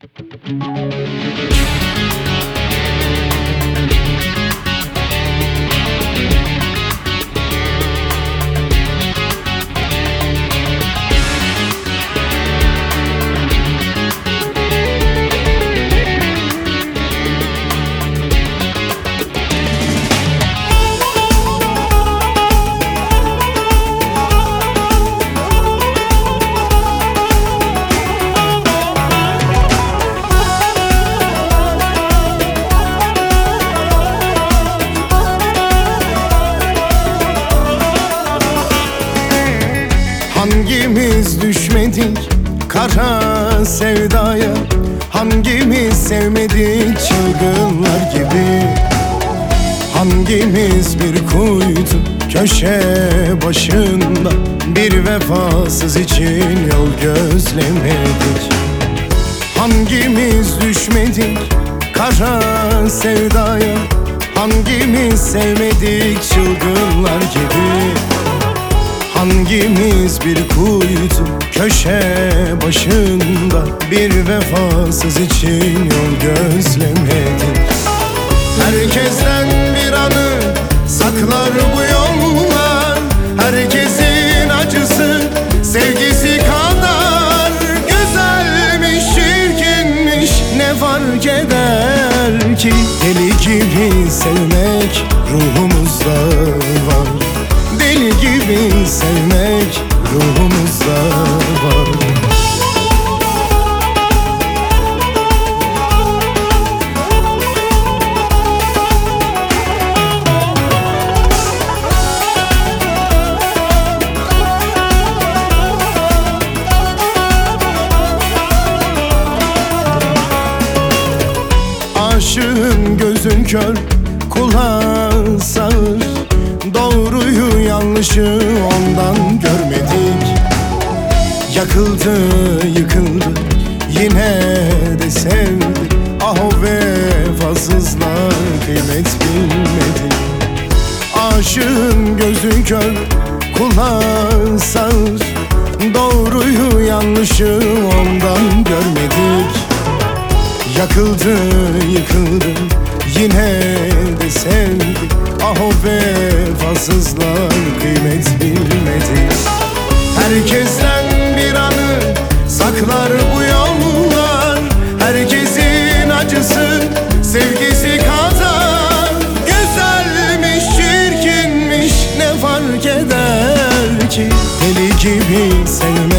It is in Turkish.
Hangimiz kara sevdaya Hangimiz sevmedik çılgınlar gibi. Hangimiz bir kuytu köşe başında? Bir vefasız için yol gözlemedik. Hangimiz düşmedik kara sevdaya Hangimiz sevmedik çılgınlar gibi Hangimiz bir kuytu? Köşe başında Bir vefasız için yol gözlemedik Herkesten bir anı saklar bu yollar. Herkesin acısı sevgisi kadar. Güzelmiş, çirkinmiş ne fark eder ki? Deli gibi sevmek ruhumuzda gibi sevmek ruhumuzda var. Aşığın gözün kör kulağın sağır Doğruyu yanlışı ondan görmedik. Yakıldı yıkıldı yine de sevdi Ah o vefasızlar kıymet bilmedi Aşığın gözü kör kulağın sağır Doğruyu yanlışı ondan görmedik. Yakıldı yıkıldı yine de sevdi Ah o vefasızlar kıymet bilmedi. Herkesten bir anı saklar bu yollar. Herkesin acısı sevgisi kadar. Güzelmiş çirkinmiş ne fark eder ki? Deli gibi sevmek